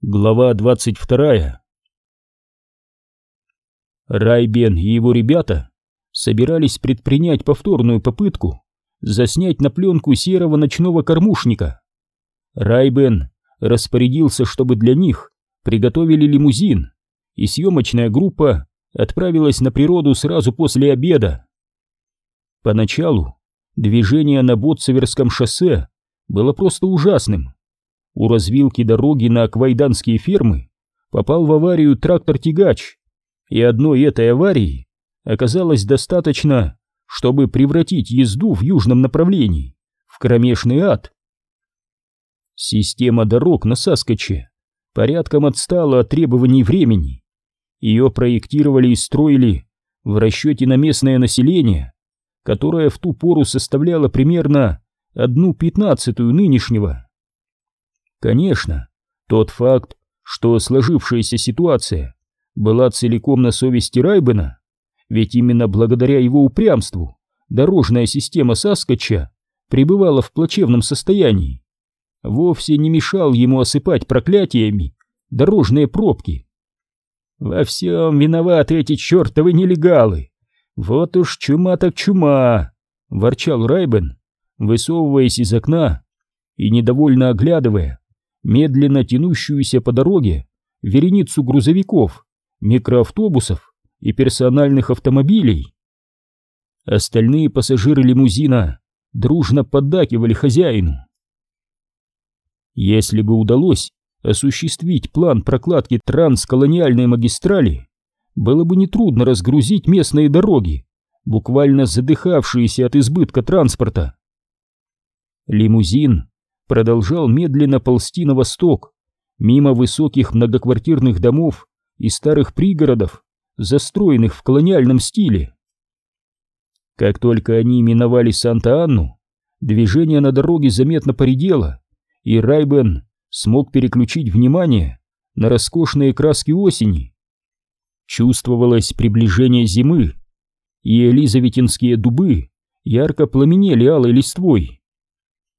Глава 22 Райбен и его ребята собирались предпринять повторную попытку заснять на пленку серого ночного кормушника. Райбен распорядился, чтобы для них приготовили лимузин, и съемочная группа отправилась на природу сразу после обеда. Поначалу движение на Ботсеверском шоссе было просто ужасным. У развилки дороги на аквайданские фермы попал в аварию трактор-тягач, и одной этой аварии оказалось достаточно, чтобы превратить езду в южном направлении в кромешный ад. Система дорог на Саскоче порядком отстала от требований времени. Ее проектировали и строили в расчете на местное население, которое в ту пору составляло примерно одну пятнадцатую нынешнего. Конечно, тот факт, что сложившаяся ситуация была целиком на совести Райбена, ведь именно благодаря его упрямству дорожная система Саскача пребывала в плачевном состоянии, вовсе не мешал ему осыпать проклятиями дорожные пробки. «Во всем виноваты эти чертовы нелегалы! Вот уж чума так чума!» — ворчал Райбен, высовываясь из окна и недовольно оглядывая медленно тянущуюся по дороге вереницу грузовиков, микроавтобусов и персональных автомобилей. Остальные пассажиры лимузина дружно поддакивали хозяину. Если бы удалось осуществить план прокладки трансколониальной магистрали, было бы нетрудно разгрузить местные дороги, буквально задыхавшиеся от избытка транспорта. Лимузин продолжал медленно ползти на восток, мимо высоких многоквартирных домов и старых пригородов, застроенных в колониальном стиле. Как только они миновали Санта-Анну, движение на дороге заметно поредело, и Райбен смог переключить внимание на роскошные краски осени. Чувствовалось приближение зимы, и элизаветинские дубы ярко пламенели алой листвой.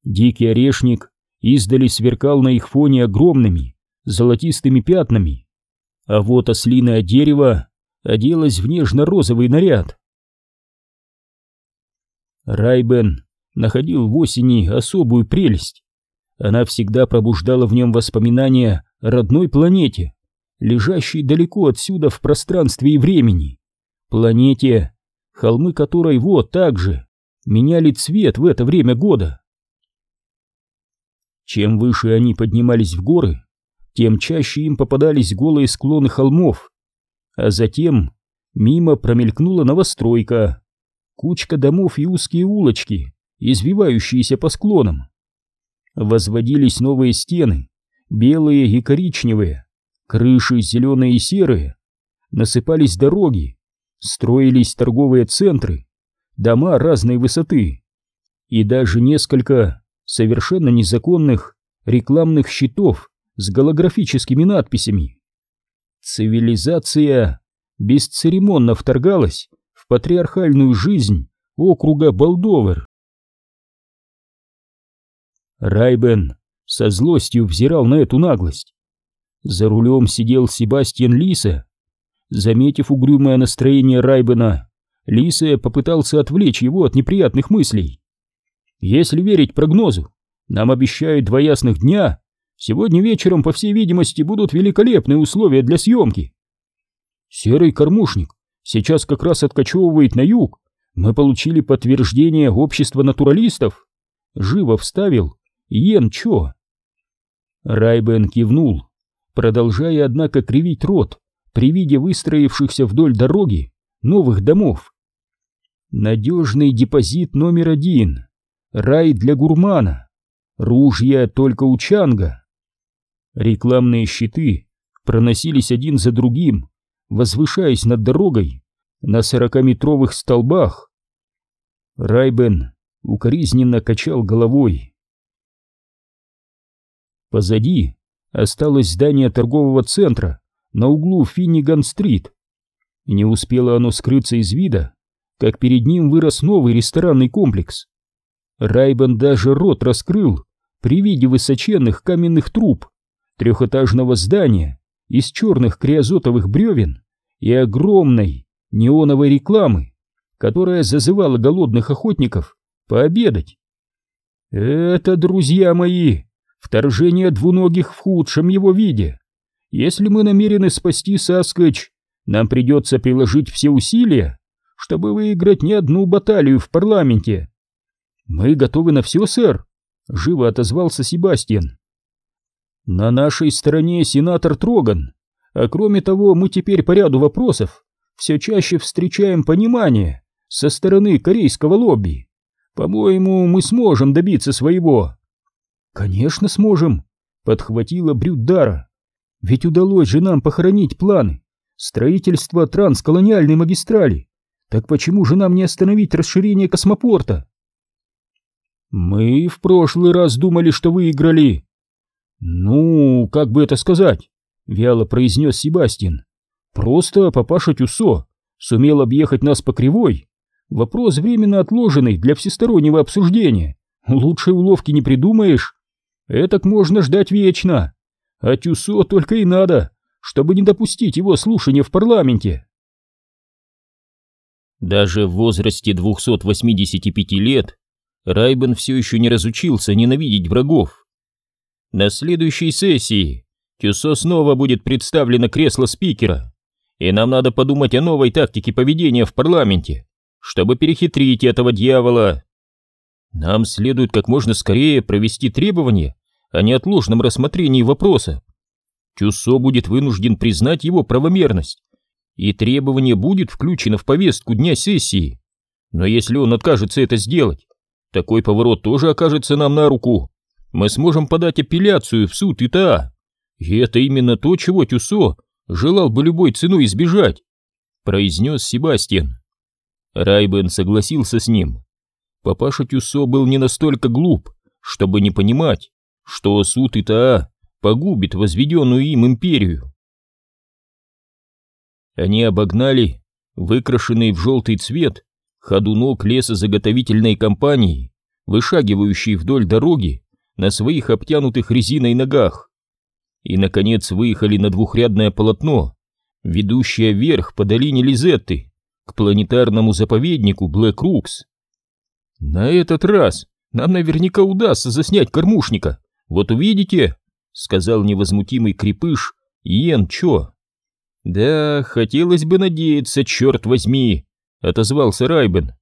Дикий орешник издали сверкал на их фоне огромными золотистыми пятнами, а вот ослиное дерево оделось в нежно-розовый наряд. Райбен находил в осени особую прелесть. Она всегда пробуждала в нем воспоминания о родной планете, лежащей далеко отсюда в пространстве и времени. Планете, холмы которой вот так же меняли цвет в это время года. Чем выше они поднимались в горы, тем чаще им попадались голые склоны холмов, а затем мимо промелькнула новостройка, кучка домов и узкие улочки, извивающиеся по склонам. Возводились новые стены, белые и коричневые, крыши зеленые и серые, насыпались дороги, строились торговые центры, дома разной высоты и даже несколько совершенно незаконных рекламных щитов с голографическими надписями. Цивилизация бесцеремонно вторгалась в патриархальную жизнь округа Болдовер. Райбен со злостью взирал на эту наглость. За рулем сидел Себастьян Лиса. Заметив угрюмое настроение Райбена, Лиса попытался отвлечь его от неприятных мыслей. Если верить прогнозу, нам обещают два ясных дня. Сегодня вечером, по всей видимости, будут великолепные условия для съемки. Серый кормушник сейчас как раз откачевывает на юг. Мы получили подтверждение общества натуралистов. Живо вставил Йен Чо. Райбен кивнул, продолжая, однако, кривить рот при виде выстроившихся вдоль дороги новых домов. Надежный депозит номер один рай для гурмана, ружья только у Чанга. Рекламные щиты проносились один за другим, возвышаясь над дорогой на сорокаметровых столбах. Райбен укоризненно качал головой. Позади осталось здание торгового центра на углу Финниган-стрит. Не успело оно скрыться из вида, как перед ним вырос новый ресторанный комплекс. Райбан даже рот раскрыл при виде высоченных каменных труб, трехэтажного здания из черных криозотовых бревен и огромной неоновой рекламы, которая зазывала голодных охотников пообедать. Это, друзья мои, вторжение двуногих в худшем его виде. Если мы намерены спасти Саскач, нам придется приложить все усилия, чтобы выиграть не одну баталию в парламенте. Мы готовы на все, сэр, живо отозвался Себастьян. На нашей стороне сенатор Троган, а кроме того, мы теперь по ряду вопросов все чаще встречаем понимание со стороны корейского лобби. По-моему, мы сможем добиться своего. Конечно, сможем, подхватила Брюддара. Ведь удалось же нам похоронить планы строительства трансколониальной магистрали. Так почему же нам не остановить расширение космопорта? Мы в прошлый раз думали, что выиграли. Ну, как бы это сказать, вяло произнес Себастьян. Просто папаша Тюсо сумел объехать нас по кривой Вопрос временно отложенный для всестороннего обсуждения. Лучшей уловки не придумаешь. Этак можно ждать вечно. А Тюсо только и надо, чтобы не допустить его слушания в парламенте. Даже в возрасте 285 лет Райбен все еще не разучился ненавидеть врагов. На следующей сессии Тюсо снова будет представлено кресло спикера, и нам надо подумать о новой тактике поведения в парламенте чтобы перехитрить этого дьявола. Нам следует как можно скорее провести требование о неотложном рассмотрении вопроса. Тюссо будет вынужден признать его правомерность, и требование будет включено в повестку дня сессии. Но если он откажется это сделать, такой поворот тоже окажется нам на руку. Мы сможем подать апелляцию в суд ИТА. И это именно то, чего Тюсо желал бы любой ценой избежать, произнес Себастьян. Райбен согласился с ним. Папаша Тюсо был не настолько глуп, чтобы не понимать, что суд ИТА погубит возведенную им империю. Они обогнали выкрашенный в желтый цвет ходунок лесозаготовительной компании, вышагивающий вдоль дороги на своих обтянутых резиной ногах. И, наконец, выехали на двухрядное полотно, ведущее вверх по долине Лизетты к планетарному заповеднику Блэк Рукс. «На этот раз нам наверняка удастся заснять кормушника, вот увидите», — сказал невозмутимый крепыш Йен Чо. «Да, хотелось бы надеяться, черт возьми», — отозвался Райбен.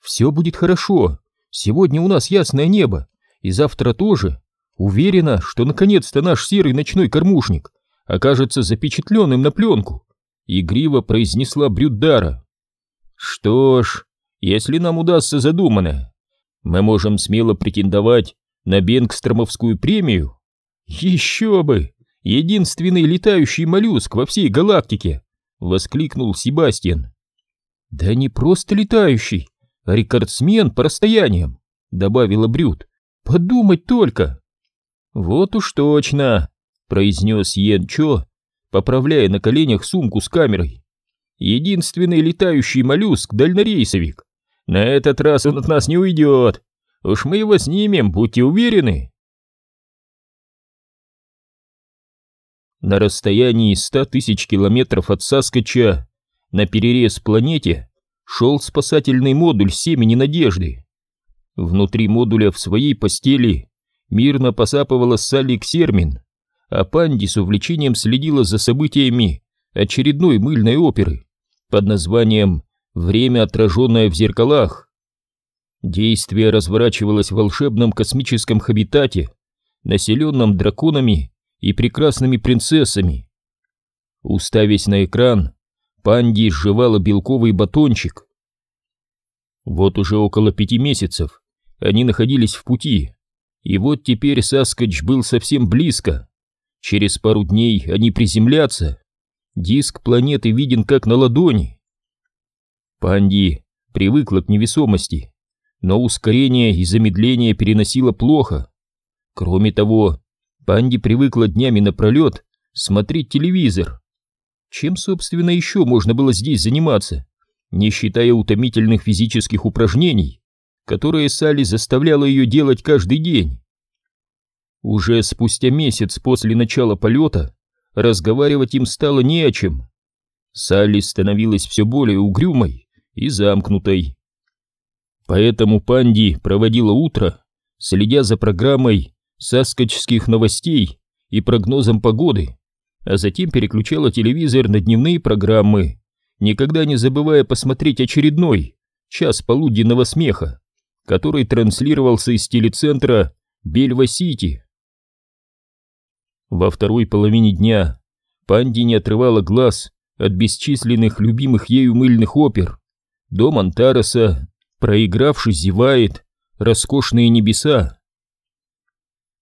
«Все будет хорошо. Сегодня у нас ясное небо, и завтра тоже. Уверена, что наконец-то наш серый ночной кормушник окажется запечатленным на пленку игриво произнесла Брюддара. Что ж, если нам удастся задуманное, мы можем смело претендовать на Бенгстромовскую премию. Еще бы! Единственный летающий моллюск во всей галактике! Воскликнул Себастьян. Да не просто летающий, а рекордсмен по расстояниям, добавила Брюд. Подумать только! Вот уж точно, произнес Йен Чо поправляя на коленях сумку с камерой. Единственный летающий моллюск-дальнорейсовик. На этот раз он от нас не уйдет. Уж мы его снимем, будьте уверены. На расстоянии ста тысяч километров от Саскача на перерез планете шел спасательный модуль семени надежды. Внутри модуля в своей постели мирно посапывала Салли Ксермин а Панди с увлечением следила за событиями очередной мыльной оперы под названием «Время, отраженное в зеркалах». Действие разворачивалось в волшебном космическом хабитате, населенном драконами и прекрасными принцессами. Уставясь на экран, Панди сживала белковый батончик. Вот уже около пяти месяцев они находились в пути, и вот теперь Саскач был совсем близко. Через пару дней они приземлятся. Диск планеты виден как на ладони. Панди привыкла к невесомости, но ускорение и замедление переносила плохо. Кроме того, Панди привыкла днями напролет смотреть телевизор. Чем, собственно, еще можно было здесь заниматься, не считая утомительных физических упражнений, которые Салли заставляла ее делать каждый день? Уже спустя месяц после начала полета разговаривать им стало не о чем. Салли становилась все более угрюмой и замкнутой. Поэтому Панди проводила утро, следя за программой саскочских новостей и прогнозом погоды, а затем переключала телевизор на дневные программы, никогда не забывая посмотреть очередной час полуденного смеха, который транслировался из телецентра Бельва-Сити. Во второй половине дня Панди не отрывала глаз от бесчисленных любимых ею мыльных опер. Дом Антареса, проигравший, зевает, роскошные небеса.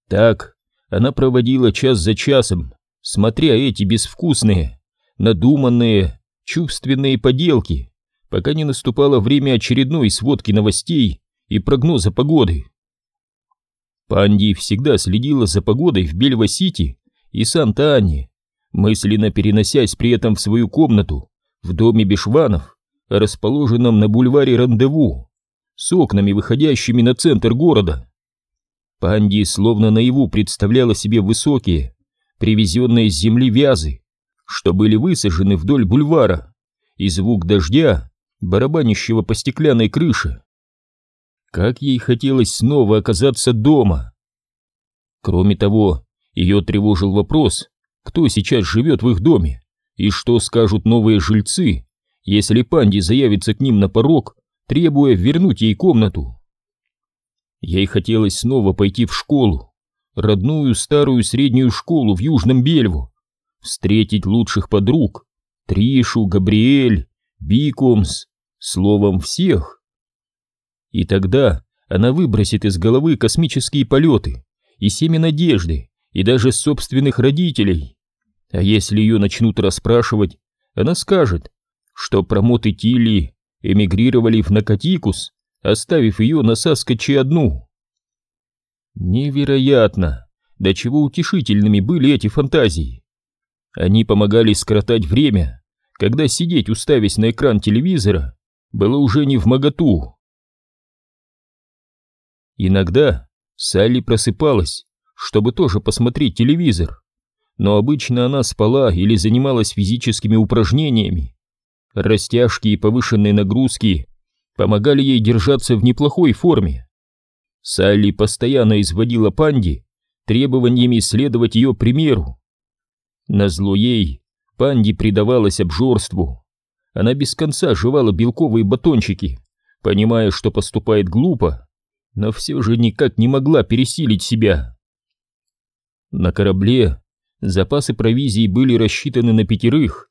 Так она проводила час за часом, смотря эти безвкусные, надуманные, чувственные поделки, пока не наступало время очередной сводки новостей и прогноза погоды. Панди всегда следила за погодой в Бельва-Сити и Санта-Ане, мысленно переносясь при этом в свою комнату в доме Бешванов, расположенном на бульваре Рандеву, с окнами, выходящими на центр города. Панди словно наяву представляла себе высокие, привезенные с земли вязы, что были высажены вдоль бульвара, и звук дождя, барабанящего по стеклянной крыше. Как ей хотелось снова оказаться дома. Кроме того, ее тревожил вопрос, кто сейчас живет в их доме и что скажут новые жильцы, если Панди заявится к ним на порог, требуя вернуть ей комнату. Ей хотелось снова пойти в школу, родную старую среднюю школу в Южном Бельву, встретить лучших подруг, Тришу, Габриэль, Бикомс, словом всех. И тогда она выбросит из головы космические полеты и семя надежды, и даже собственных родителей. А если ее начнут расспрашивать, она скажет, что промоты Тилли эмигрировали в Накатикус, оставив ее на Саскоче одну. Невероятно, до чего утешительными были эти фантазии. Они помогали скоротать время, когда сидеть, уставясь на экран телевизора, было уже не в моготу. Иногда Салли просыпалась, чтобы тоже посмотреть телевизор, но обычно она спала или занималась физическими упражнениями. Растяжки и повышенные нагрузки помогали ей держаться в неплохой форме. Салли постоянно изводила Панди требованиями следовать ее примеру. Назло ей Панди предавалась обжорству. Она без конца жевала белковые батончики, понимая, что поступает глупо, но все же никак не могла пересилить себя. На корабле запасы провизии были рассчитаны на пятерых,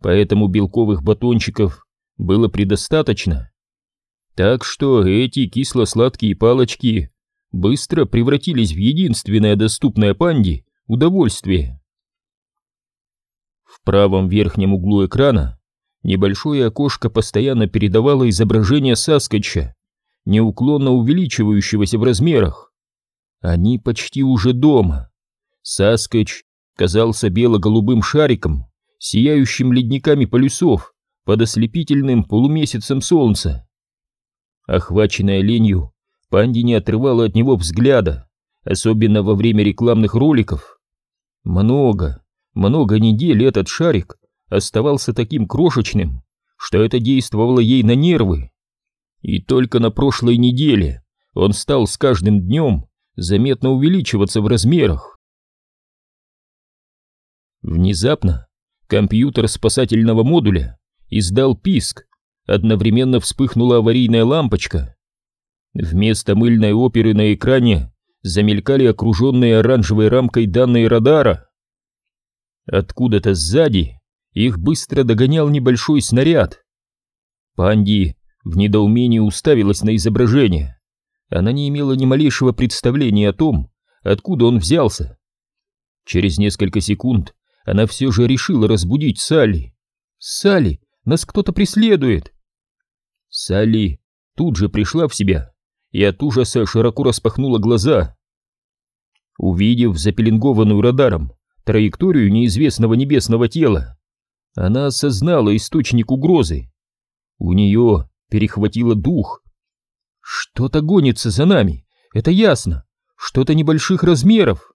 поэтому белковых батончиков было предостаточно. Так что эти кисло-сладкие палочки быстро превратились в единственное доступное панде удовольствие. В правом верхнем углу экрана небольшое окошко постоянно передавало изображение Саскотча, неуклонно увеличивающегося в размерах. Они почти уже дома. Саскоч казался бело-голубым шариком, сияющим ледниками полюсов под ослепительным полумесяцем солнца. Охваченная ленью, Панди не отрывала от него взгляда, особенно во время рекламных роликов. Много, много недель этот шарик оставался таким крошечным, что это действовало ей на нервы. И только на прошлой неделе он стал с каждым днем заметно увеличиваться в размерах. Внезапно компьютер спасательного модуля издал писк, одновременно вспыхнула аварийная лампочка. Вместо мыльной оперы на экране замелькали окруженные оранжевой рамкой данные радара. Откуда-то сзади их быстро догонял небольшой снаряд. Панди в недоумении уставилась на изображение. Она не имела ни малейшего представления о том, откуда он взялся. Через несколько секунд она все же решила разбудить Салли. «Салли, нас кто-то преследует!» Салли тут же пришла в себя и от ужаса широко распахнула глаза. Увидев запеленгованную радаром траекторию неизвестного небесного тела, она осознала источник угрозы. У нее перехватило дух. «Что-то гонится за нами, это ясно. что-то небольших размеров.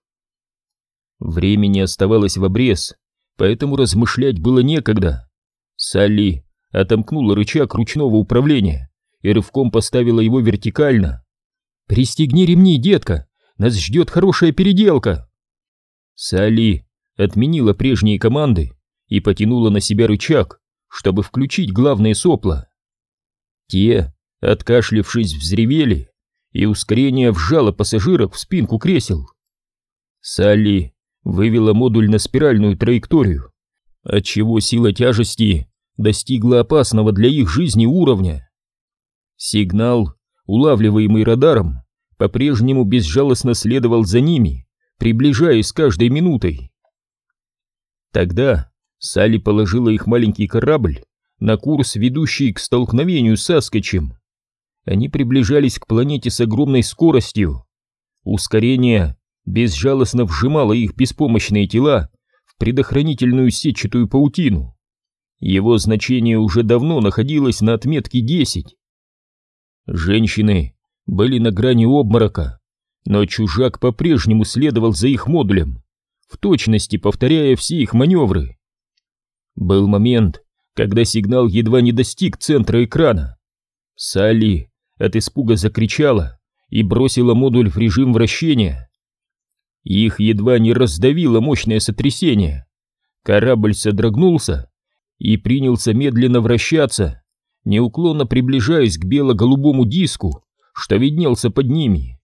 Времени оставалось в обрез, поэтому размышлять было некогда. Салли отомкнула рычаг ручного управления и рывком поставила его вертикально. «Пристегни ремни, детка, нас ждет хорошая переделка!» Салли отменила прежние команды и потянула на себя рычаг, чтобы включить главные сопла. Те, откашлившись, взревели, и ускорение вжало пассажиров в спинку кресел. Салли вывела модуль на спиральную траекторию, отчего сила тяжести достигла опасного для их жизни уровня. Сигнал, улавливаемый радаром, по-прежнему безжалостно следовал за ними, приближаясь с каждой минутой. Тогда Салли положила их маленький корабль на курс, ведущий к столкновению с Аскочем. Они приближались к планете с огромной скоростью. Ускорение безжалостно вжимало их беспомощные тела в предохранительную сетчатую паутину. Его значение уже давно находилось на отметке 10. Женщины были на грани обморока, но чужак по-прежнему следовал за их модулем, в точности повторяя все их маневры. Был момент, когда сигнал едва не достиг центра экрана. Салли от испуга закричала и бросила модуль в режим вращения. Их едва не раздавило мощное сотрясение. Корабль содрогнулся и принялся медленно вращаться, неуклонно приближаясь к бело-голубому диску, что виднелся под ними.